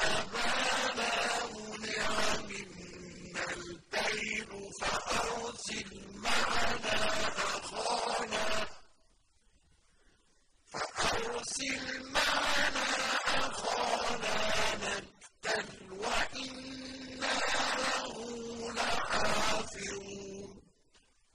وأبانا منع منا الكيل فأرسل معنا أخانا فأرسل معنا أخانا نكتل وإنا له لحافظون.